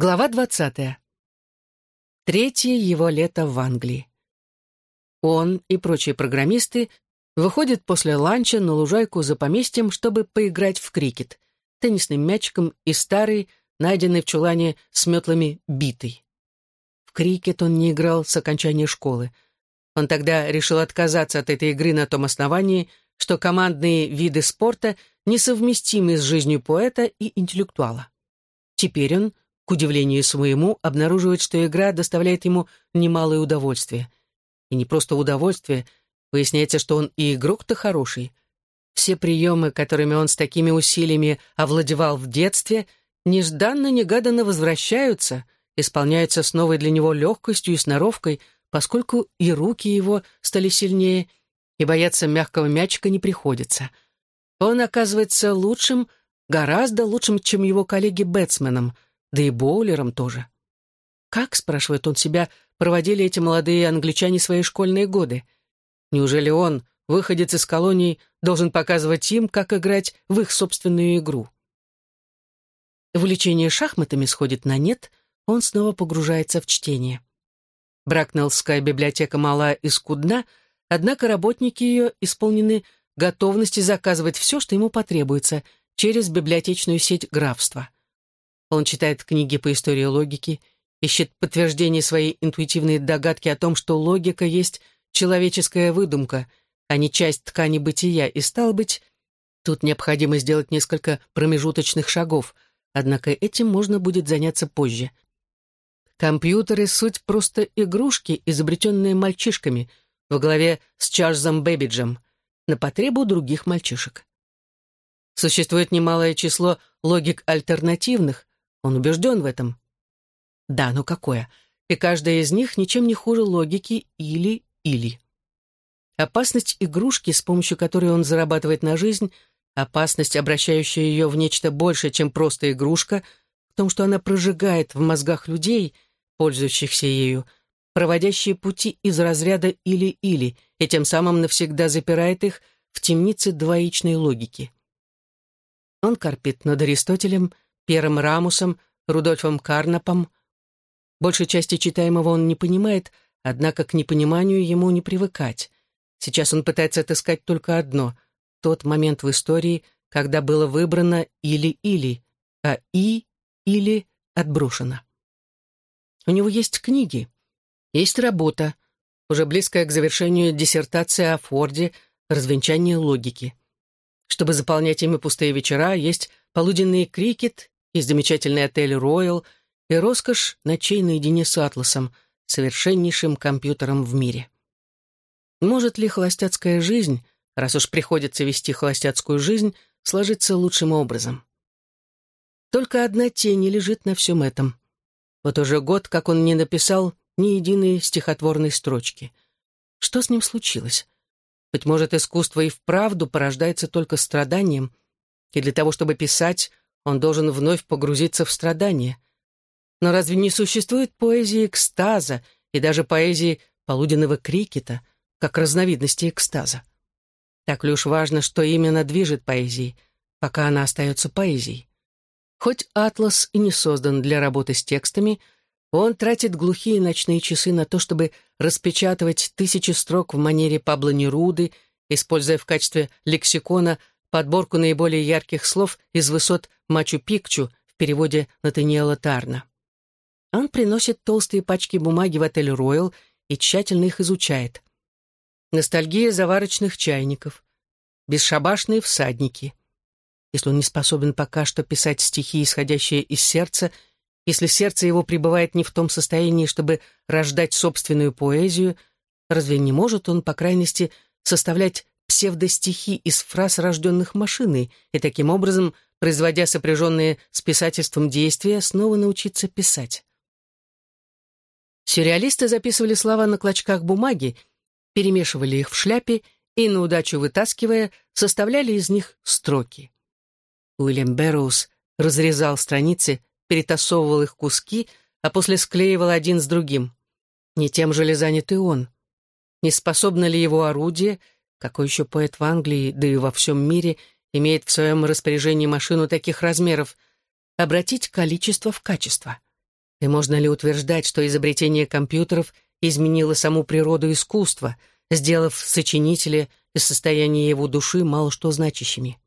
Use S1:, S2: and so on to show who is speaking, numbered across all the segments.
S1: Глава двадцатая. Третье его лето в Англии. Он и прочие программисты выходят после ланча на лужайку за поместьем, чтобы поиграть в крикет, теннисным мячиком и старый, найденный в чулане с метлами битый. В крикет он не играл с окончания школы. Он тогда решил отказаться от этой игры на том основании, что командные виды спорта несовместимы с жизнью поэта и интеллектуала. Теперь он, к удивлению своему, обнаруживает, что игра доставляет ему немалое удовольствие. И не просто удовольствие, выясняется, что он и игрок-то хороший. Все приемы, которыми он с такими усилиями овладевал в детстве, нежданно-негаданно возвращаются, исполняются с новой для него легкостью и сноровкой, поскольку и руки его стали сильнее, и бояться мягкого мячика не приходится. Он оказывается лучшим, гораздо лучшим, чем его коллеги-бэтсменом, да и боулером тоже. Как, спрашивает он себя, проводили эти молодые англичане свои школьные годы? Неужели он, выходец из колоний, должен показывать им, как играть в их собственную игру? Увлечение шахматами сходит на нет, он снова погружается в чтение. Бракнеллская библиотека мала и скудна, однако работники ее исполнены готовности заказывать все, что ему потребуется, через библиотечную сеть графства. Он читает книги по истории логики, ищет подтверждение своей интуитивной догадки о том, что логика есть человеческая выдумка, а не часть ткани бытия, и, стал быть, тут необходимо сделать несколько промежуточных шагов — Однако этим можно будет заняться позже. Компьютеры — суть просто игрушки, изобретенные мальчишками, во главе с Чарльзом Бэбиджем, на потребу других мальчишек. Существует немалое число логик альтернативных, он убежден в этом. Да, но какое? И каждая из них ничем не хуже логики или-или. Опасность игрушки, с помощью которой он зарабатывает на жизнь — Опасность, обращающая ее в нечто большее, чем просто игрушка, в том, что она прожигает в мозгах людей, пользующихся ею, проводящие пути из разряда «или-или», и тем самым навсегда запирает их в темнице двоичной логики. Он корпит над Аристотелем, Пьером Рамусом, Рудольфом Карнапом. Большей части читаемого он не понимает, однако к непониманию ему не привыкать. Сейчас он пытается отыскать только одно — тот момент в истории, когда было выбрано или-или, а и-или отброшено. У него есть книги, есть работа, уже близкая к завершению диссертация о Форде «Развенчание логики». Чтобы заполнять ими пустые вечера, есть полуденный крикет, есть замечательный отель «Роyal» и роскошь ночей наедине с Атласом, совершеннейшим компьютером в мире. Может ли холостяцкая жизнь — раз уж приходится вести холостяцкую жизнь, сложиться лучшим образом. Только одна тень лежит на всем этом. Вот уже год, как он не написал ни единой стихотворной строчки. Что с ним случилось? Быть может, искусство и вправду порождается только страданием, и для того, чтобы писать, он должен вновь погрузиться в страдания. Но разве не существует поэзии экстаза и даже поэзии полуденного крикета, как разновидности экстаза? Так ли уж важно, что именно движет поэзией, пока она остается поэзией? Хоть «Атлас» и не создан для работы с текстами, он тратит глухие ночные часы на то, чтобы распечатывать тысячи строк в манере Пабло Неруды, используя в качестве лексикона подборку наиболее ярких слов из высот Мачу-Пикчу в переводе Натаниэла Тарна. Он приносит толстые пачки бумаги в отель «Роyal» и тщательно их изучает ностальгия заварочных чайников, бесшабашные всадники. Если он не способен пока что писать стихи, исходящие из сердца, если сердце его пребывает не в том состоянии, чтобы рождать собственную поэзию, разве не может он, по крайности, составлять псевдостихи из фраз, рожденных машиной, и таким образом, производя сопряженные с писательством действия, снова научиться писать? Сюрреалисты записывали слова на клочках бумаги перемешивали их в шляпе и, на удачу вытаскивая, составляли из них строки. Уильям Бэрроуз разрезал страницы, перетасовывал их куски, а после склеивал один с другим. Не тем же ли занят и он? Не способно ли его орудие, какой еще поэт в Англии, да и во всем мире, имеет в своем распоряжении машину таких размеров, обратить количество в качество? И можно ли утверждать, что изобретение компьютеров изменило саму природу искусства, сделав сочинителя из состояния его души мало что значащими?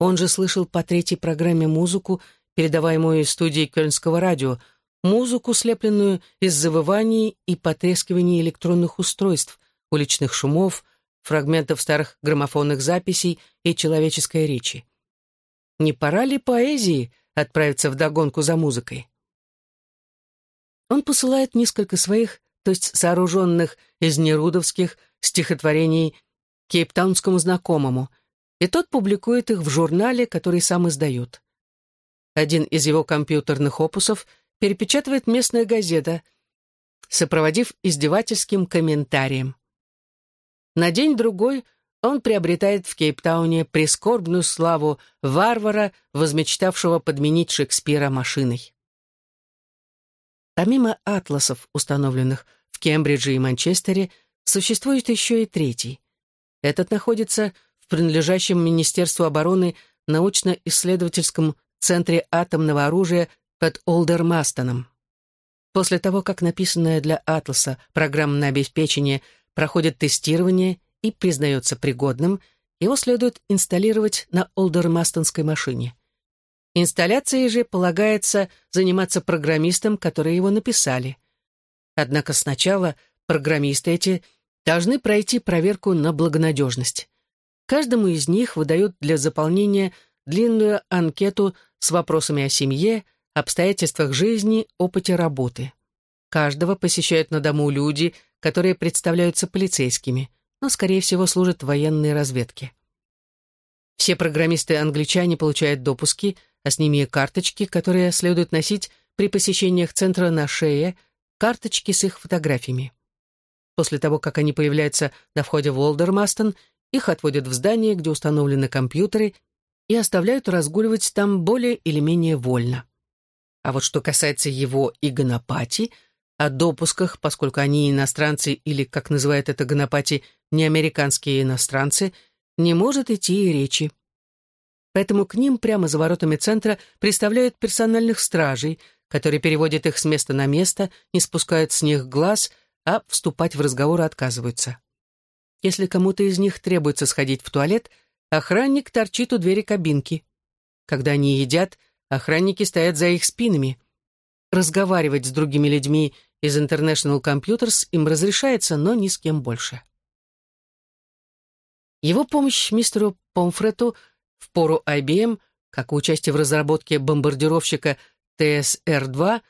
S1: Он же слышал по третьей программе музыку, передаваемую из студии Кёльнского радио, музыку, слепленную из завываний и потрескиваний электронных устройств, уличных шумов, фрагментов старых граммофонных записей и человеческой речи. Не пора ли поэзии отправиться в догонку за музыкой? Он посылает несколько своих, то есть сооруженных из нерудовских стихотворений кейптаунскому знакомому, и тот публикует их в журнале, который сам издает. Один из его компьютерных опусов перепечатывает местная газета, сопроводив издевательским комментарием. На день-другой он приобретает в Кейптауне прискорбную славу варвара, возмечтавшего подменить Шекспира машиной. Помимо атласов, установленных в Кембридже и Манчестере, существует еще и третий. Этот находится в принадлежащем Министерству обороны научно-исследовательском центре атомного оружия под Олдермастоном. После того, как написанное для Атласа программное обеспечение проходит тестирование и признается пригодным, его следует инсталлировать на Олдермастонской машине. Инсталляцией же полагается заниматься программистам, которые его написали. Однако сначала программисты эти должны пройти проверку на благонадежность. Каждому из них выдают для заполнения длинную анкету с вопросами о семье, обстоятельствах жизни, опыте работы. Каждого посещают на дому люди, которые представляются полицейскими, но, скорее всего, служат военной разведке. Все программисты-англичане получают допуски, а с ними и карточки, которые следует носить при посещениях центра на шее, карточки с их фотографиями. После того, как они появляются на входе в Уолдермастон, их отводят в здание, где установлены компьютеры, и оставляют разгуливать там более или менее вольно. А вот что касается его и Гонопати — о допусках, поскольку они иностранцы или, как называют это Гонопати, неамериканские иностранцы, не может идти и речи. Поэтому к ним прямо за воротами центра представляют персональных стражей, которые переводят их с места на место, не спускают с них глаз, а вступать в разговор отказываются. Если кому-то из них требуется сходить в туалет, охранник торчит у двери кабинки. Когда они едят, охранники стоят за их спинами. Разговаривать с другими людьми из International Computers им разрешается, но ни с кем больше. Его помощь мистеру Помфрету в пору IBM, как участие в разработке бомбардировщика ТСР-2,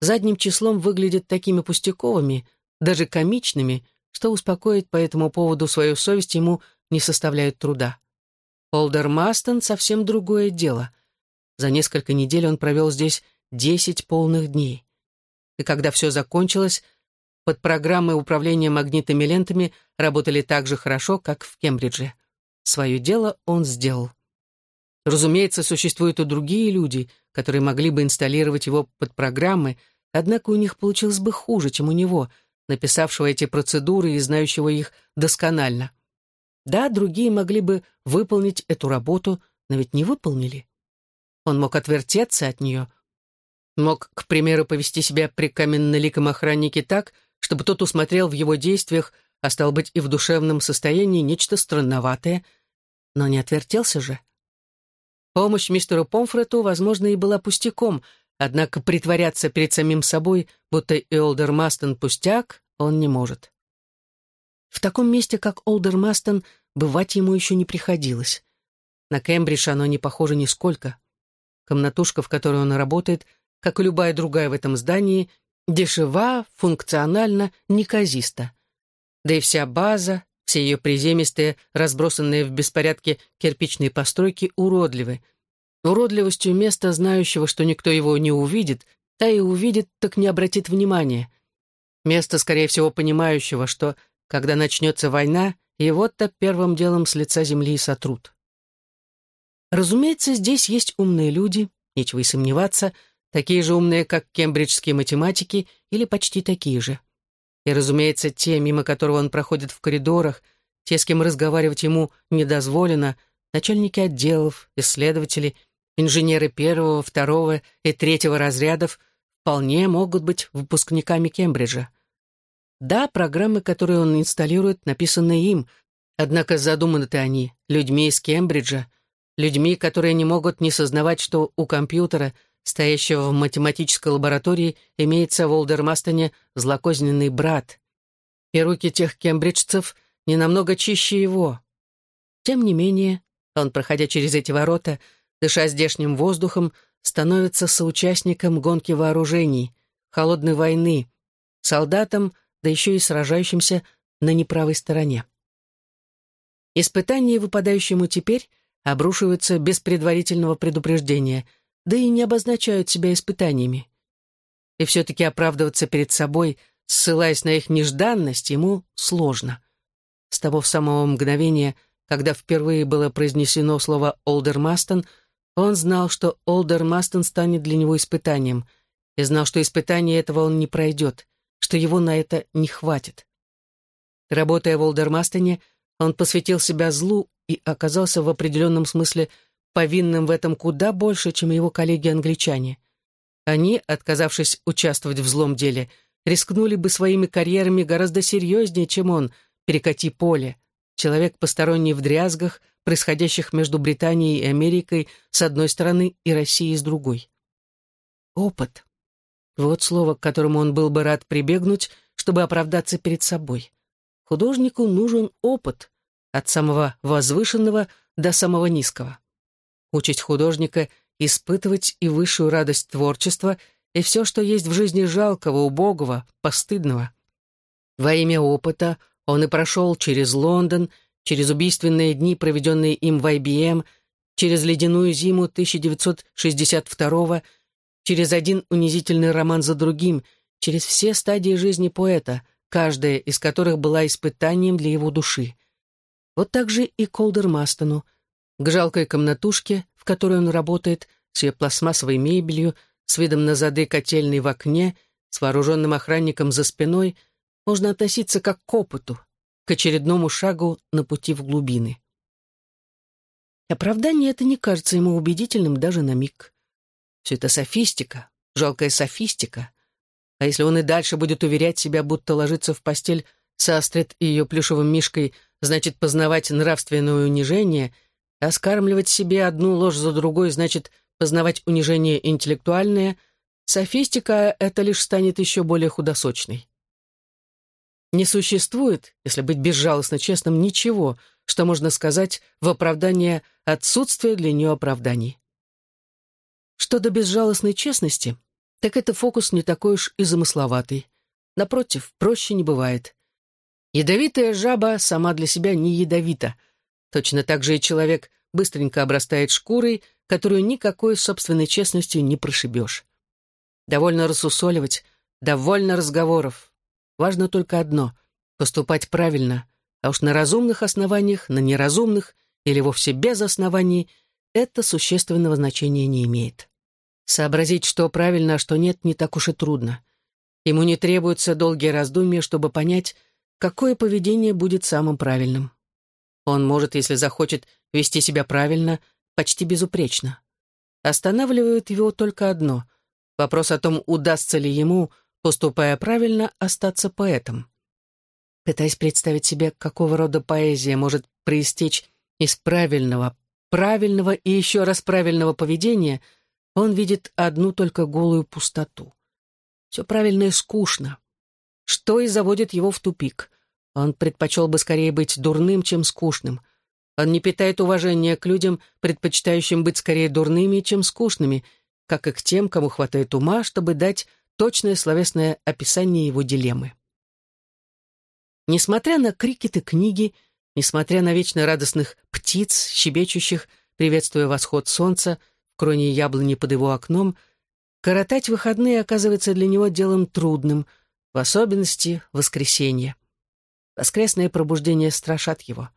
S1: задним числом выглядит такими пустяковыми, даже комичными, что успокоить по этому поводу свою совесть ему не составляет труда. Олдер Мастон — совсем другое дело. За несколько недель он провел здесь десять полных дней и когда все закончилось, под программы управления магнитными лентами работали так же хорошо, как в Кембридже. Свое дело он сделал. Разумеется, существуют и другие люди, которые могли бы инсталлировать его под программы, однако у них получилось бы хуже, чем у него, написавшего эти процедуры и знающего их досконально. Да, другие могли бы выполнить эту работу, но ведь не выполнили. Он мог отвертеться от нее, Мог, к примеру, повести себя при каменноликом охраннике так, чтобы тот усмотрел в его действиях, а стал быть и в душевном состоянии, нечто странноватое, но не отвертелся же. Помощь мистеру Помфрету, возможно, и была пустяком, однако притворяться перед самим собой, будто Олдер Мастон пустяк, он не может. В таком месте, как Олдер Мастон, бывать ему еще не приходилось. На Кембридж оно не похоже нисколько. Комнатушка, в которой он работает — как и любая другая в этом здании, дешева, функционально, неказиста. Да и вся база, все ее приземистые, разбросанные в беспорядке кирпичные постройки уродливы. Уродливостью места, знающего, что никто его не увидит, та и увидит, так не обратит внимания. Место, скорее всего, понимающего, что, когда начнется война, его-то первым делом с лица земли сотрут. Разумеется, здесь есть умные люди, нечего и сомневаться — такие же умные, как кембриджские математики, или почти такие же. И, разумеется, те, мимо которого он проходит в коридорах, те, с кем разговаривать ему не дозволено, начальники отделов, исследователи, инженеры первого, второго и третьего разрядов, вполне могут быть выпускниками Кембриджа. Да, программы, которые он инсталирует, написаны им, однако задуманы-то они людьми из Кембриджа, людьми, которые не могут не сознавать, что у компьютера, стоящего в математической лаборатории, имеется в Олдермастоне злокозненный брат. И руки тех кембриджцев не намного чище его. Тем не менее, он, проходя через эти ворота, дыша здешним воздухом, становится соучастником гонки вооружений, холодной войны, солдатом, да еще и сражающимся на неправой стороне. Испытания, выпадающие ему теперь, обрушиваются без предварительного предупреждения, да и не обозначают себя испытаниями. И все-таки оправдываться перед собой, ссылаясь на их нежданность, ему сложно. С того самого мгновения, когда впервые было произнесено слово «Олдермастон», он знал, что Олдермастон станет для него испытанием, и знал, что испытание этого он не пройдет, что его на это не хватит. Работая в Олдермастоне, он посвятил себя злу и оказался в определенном смысле повинным в этом куда больше, чем его коллеги-англичане. Они, отказавшись участвовать в злом деле, рискнули бы своими карьерами гораздо серьезнее, чем он, перекати поле, человек посторонний в дрязгах, происходящих между Британией и Америкой с одной стороны и Россией с другой. Опыт. Вот слово, к которому он был бы рад прибегнуть, чтобы оправдаться перед собой. Художнику нужен опыт, от самого возвышенного до самого низкого. Учить художника испытывать и высшую радость творчества, и все, что есть в жизни жалкого, убогого, постыдного. Во имя опыта он и прошел через Лондон, через убийственные дни, проведенные им в IBM, через ледяную зиму 1962 через один унизительный роман за другим, через все стадии жизни поэта, каждая из которых была испытанием для его души. Вот так же и Колдер Мастону, к жалкой комнатушке, в которой он работает, с ее пластмассовой мебелью, с видом на зады котельной в окне, с вооруженным охранником за спиной, можно относиться как к опыту, к очередному шагу на пути в глубины. Оправдание это не кажется ему убедительным даже на миг. Все это софистика, жалкая софистика. А если он и дальше будет уверять себя, будто ложится в постель с Астрид и ее плюшевым мишкой, значит познавать нравственное унижение, а скармливать себе одну ложь за другой, значит познавать унижение интеллектуальное, софистика это лишь станет еще более худосочной. Не существует, если быть безжалостно честным, ничего, что можно сказать в оправдание отсутствия для нее оправданий. Что до безжалостной честности, так это фокус не такой уж и замысловатый. Напротив, проще не бывает. Ядовитая жаба сама для себя не ядовита. Точно так же и человек быстренько обрастает шкурой, которую никакой собственной честностью не прошибешь. Довольно рассусоливать, довольно разговоров, Важно только одно — поступать правильно, а уж на разумных основаниях, на неразумных или вовсе без оснований это существенного значения не имеет. Сообразить, что правильно, а что нет, не так уж и трудно. Ему не требуются долгие раздумья, чтобы понять, какое поведение будет самым правильным. Он может, если захочет, вести себя правильно, почти безупречно. Останавливает его только одно — вопрос о том, удастся ли ему поступая правильно, остаться поэтом. Пытаясь представить себе, какого рода поэзия может проистечь из правильного, правильного и еще раз правильного поведения, он видит одну только голую пустоту. Все правильное скучно. Что и заводит его в тупик. Он предпочел бы скорее быть дурным, чем скучным. Он не питает уважения к людям, предпочитающим быть скорее дурными, чем скучными, как и к тем, кому хватает ума, чтобы дать точное словесное описание его дилеммы. Несмотря на крикеты книги, несмотря на вечно радостных птиц, щебечущих, приветствуя восход солнца в кроне яблони под его окном, коротать выходные оказывается для него делом трудным, в особенности воскресенье. Воскресное пробуждение страшат его.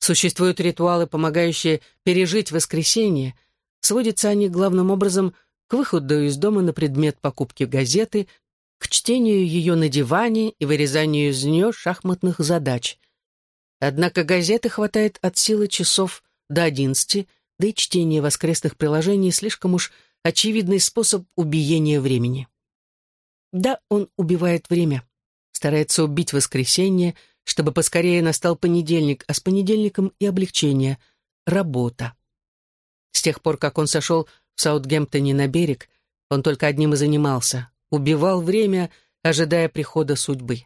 S1: Существуют ритуалы, помогающие пережить воскресенье, сводятся они главным образом к выходу из дома на предмет покупки газеты, к чтению ее на диване и вырезанию из нее шахматных задач. Однако газеты хватает от силы часов до одиннадцати, да и чтение воскресных приложений слишком уж очевидный способ убиения времени. Да, он убивает время, старается убить воскресенье, чтобы поскорее настал понедельник, а с понедельником и облегчение — работа. С тех пор, как он сошел в Саутгемптоне на берег, он только одним и занимался — убивал время, ожидая прихода судьбы.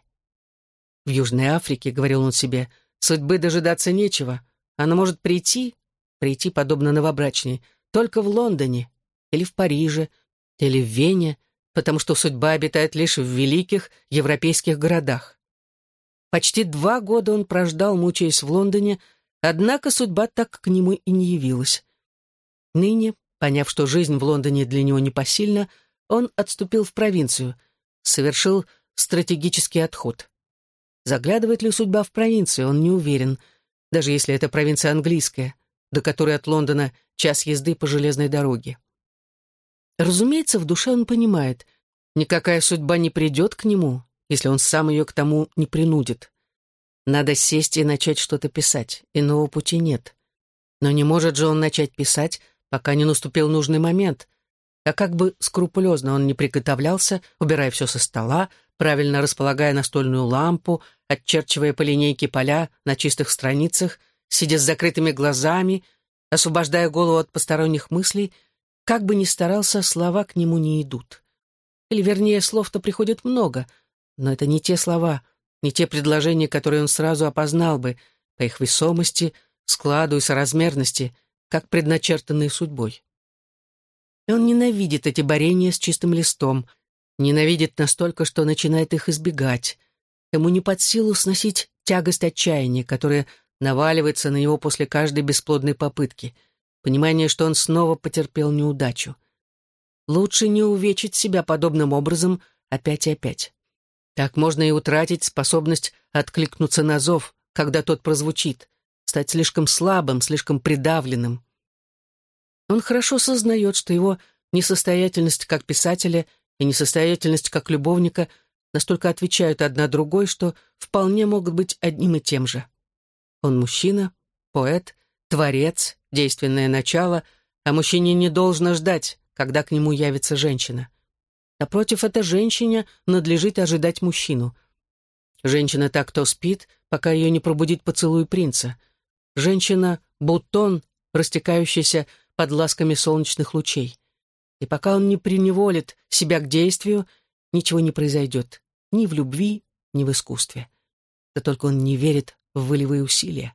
S1: В Южной Африке, говорил он себе, судьбы дожидаться нечего. Она может прийти, прийти подобно новобрачней, только в Лондоне или в Париже, или в Вене, потому что судьба обитает лишь в великих европейских городах. Почти два года он прождал, мучаясь в Лондоне, однако судьба так к нему и не явилась. Ныне, поняв, что жизнь в Лондоне для него непосильна, он отступил в провинцию, совершил стратегический отход. Заглядывает ли судьба в провинцию, он не уверен, даже если это провинция английская, до которой от Лондона час езды по железной дороге. Разумеется, в душе он понимает, никакая судьба не придет к нему, если он сам ее к тому не принудит. Надо сесть и начать что-то писать, иного пути нет. Но не может же он начать писать, пока не наступил нужный момент, а как бы скрупулезно он не приготовлялся, убирая все со стола, правильно располагая настольную лампу, отчерчивая по линейке поля на чистых страницах, сидя с закрытыми глазами, освобождая голову от посторонних мыслей, как бы ни старался, слова к нему не идут. Или, вернее, слов-то приходит много, но это не те слова, не те предложения, которые он сразу опознал бы по их весомости, складу и соразмерности, как предначертанные судьбой. И он ненавидит эти борения с чистым листом, ненавидит настолько, что начинает их избегать. Ему не под силу сносить тягость отчаяния, которая наваливается на него после каждой бесплодной попытки, понимание, что он снова потерпел неудачу. Лучше не увечить себя подобным образом опять и опять. Так можно и утратить способность откликнуться на зов, когда тот прозвучит, стать слишком слабым, слишком придавленным. Он хорошо сознает, что его несостоятельность как писателя и несостоятельность как любовника настолько отвечают одна другой, что вполне могут быть одним и тем же. Он мужчина, поэт, творец, действенное начало, а мужчине не должно ждать, когда к нему явится женщина. Напротив, эта женщине надлежит ожидать мужчину. Женщина так то спит, пока ее не пробудит поцелуй принца. Женщина — бутон, растекающийся под ласками солнечных лучей. И пока он не приневолит себя к действию, ничего не произойдет ни в любви, ни в искусстве. Да только он не верит в волевые усилия.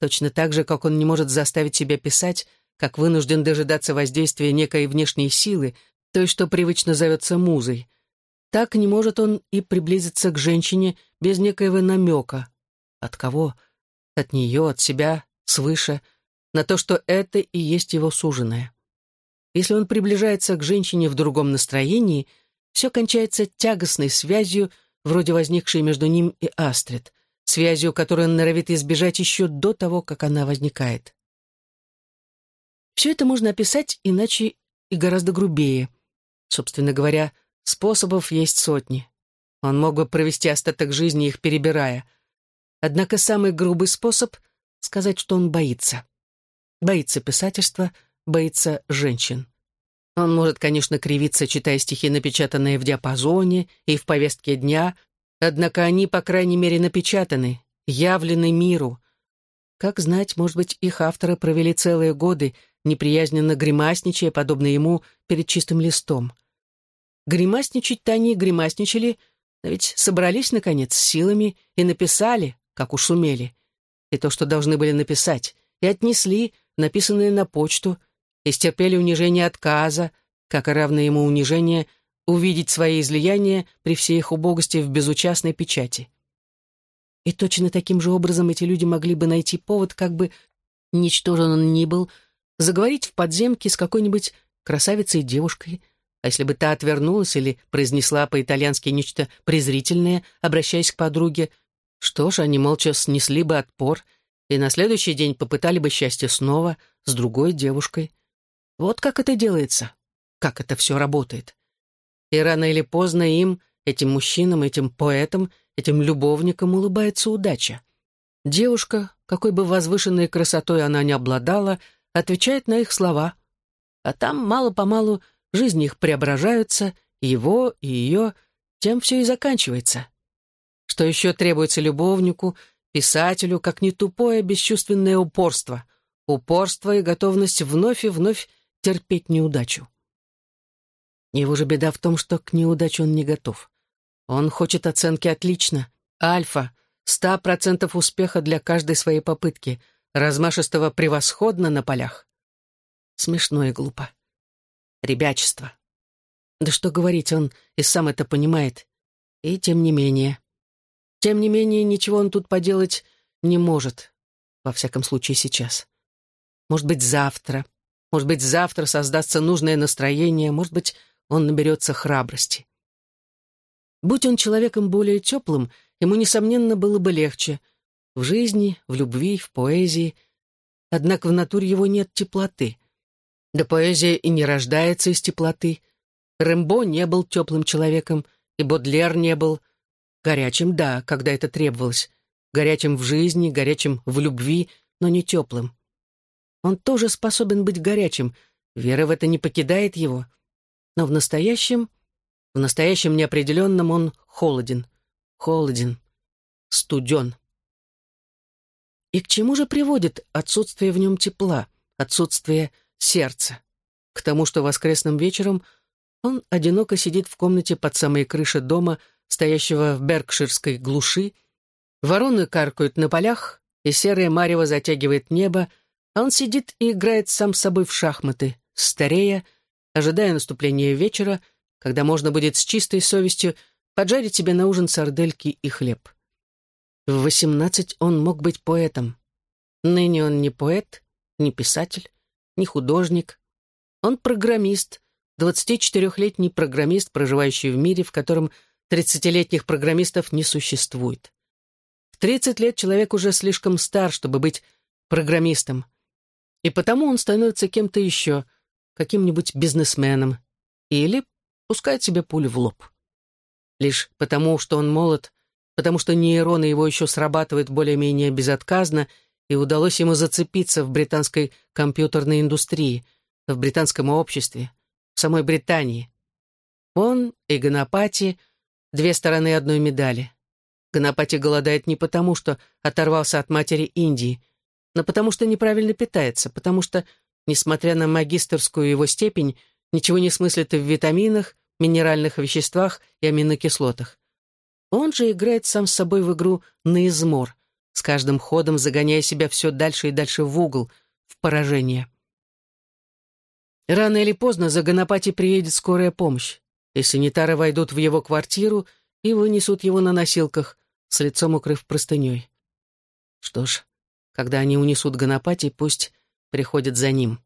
S1: Точно так же, как он не может заставить себя писать, как вынужден дожидаться воздействия некой внешней силы, той, что привычно зовется музой. Так не может он и приблизиться к женщине без некоего намека. От кого? От нее, от себя, свыше — на то, что это и есть его суженое. Если он приближается к женщине в другом настроении, все кончается тягостной связью, вроде возникшей между ним и Астрид, связью, которую он норовит избежать еще до того, как она возникает. Все это можно описать иначе и гораздо грубее. Собственно говоря, способов есть сотни. Он мог бы провести остаток жизни, их перебирая. Однако самый грубый способ — сказать, что он боится боится писательства, боится женщин. Он может, конечно, кривиться, читая стихи, напечатанные в диапазоне и в повестке дня, однако они, по крайней мере, напечатаны, явлены миру. Как знать, может быть, их авторы провели целые годы, неприязненно гримасничая, подобно ему, перед чистым листом. Гримасничать-то они гримасничали, но ведь собрались, наконец, с силами и написали, как уж сумели, и то, что должны были написать, и отнесли, написанные на почту, и стерпели унижение отказа, как и равное ему унижение увидеть свои излияния при всей их убогости в безучастной печати. И точно таким же образом эти люди могли бы найти повод, как бы ничтожен он ни был, заговорить в подземке с какой-нибудь красавицей-девушкой, а если бы та отвернулась или произнесла по-итальянски нечто презрительное, обращаясь к подруге, что ж, они молча снесли бы отпор — и на следующий день попытали бы счастье снова с другой девушкой. Вот как это делается, как это все работает. И рано или поздно им, этим мужчинам, этим поэтам, этим любовникам улыбается удача. Девушка, какой бы возвышенной красотой она ни обладала, отвечает на их слова. А там мало-помалу жизни их преображаются, его и ее, тем все и заканчивается. Что еще требуется любовнику, писателю, как не тупое бесчувственное упорство, упорство и готовность вновь и вновь терпеть неудачу. Его же беда в том, что к неудаче он не готов. Он хочет оценки отлично, альфа, ста процентов успеха для каждой своей попытки, размашистого превосходно на полях. Смешно и глупо. Ребячество. Да что говорить, он и сам это понимает. И тем не менее. Тем не менее, ничего он тут поделать не может. Во всяком случае, сейчас. Может быть, завтра. Может быть, завтра создастся нужное настроение. Может быть, он наберется храбрости. Будь он человеком более теплым, ему, несомненно, было бы легче. В жизни, в любви, в поэзии. Однако в натуре его нет теплоты. Да поэзия и не рождается из теплоты. Рэмбо не был теплым человеком, и Бодлер не был. Горячим, да, когда это требовалось. Горячим в жизни, горячим в любви, но не теплым. Он тоже способен быть горячим. Вера в это не покидает его. Но в настоящем, в настоящем неопределенном он холоден. Холоден. Студен. И к чему же приводит отсутствие в нем тепла, отсутствие сердца? К тому, что воскресным вечером он одиноко сидит в комнате под самой крышей дома, стоящего в Беркширской глуши, вороны каркают на полях, и серое марево затягивает небо, а он сидит и играет сам с собой в шахматы, старея, ожидая наступления вечера, когда можно будет с чистой совестью поджарить себе на ужин сардельки и хлеб. В восемнадцать он мог быть поэтом. Ныне он не поэт, не писатель, не художник. Он программист, 24-летний программист, проживающий в мире, в котором 30-летних программистов не существует. В 30 лет человек уже слишком стар, чтобы быть программистом. И потому он становится кем-то еще — каким-нибудь бизнесменом или пускает себе пулю в лоб. Лишь потому, что он молод, потому что нейроны его еще срабатывают более-менее безотказно, и удалось ему зацепиться в британской компьютерной индустрии, в британском обществе, в самой Британии. Он и Ганапати — две стороны одной медали. Ганапати голодает не потому, что оторвался от матери Индии, но потому что неправильно питается, потому что несмотря на магистерскую его степень, ничего не смыслит в витаминах, минеральных веществах и аминокислотах. Он же играет сам с собой в игру на измор, с каждым ходом загоняя себя все дальше и дальше в угол, в поражение. Рано или поздно за Ганапати приедет скорая помощь, и санитары войдут в его квартиру и вынесут его на носилках, с лицом укрыв простыней. Что ж, когда они унесут Ганапати, пусть приходят за ним.